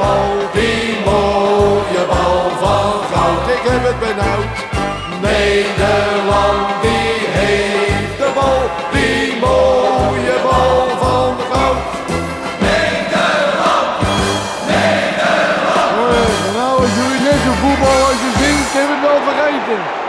bal, die mooie bal van goud. Ik heb het benauwd. Nederland die heeft de bal, die mooie bal van goud. Nederland, Nederland. Nou, als jullie net zo voetbal als je zingt, heb het wel vergeten.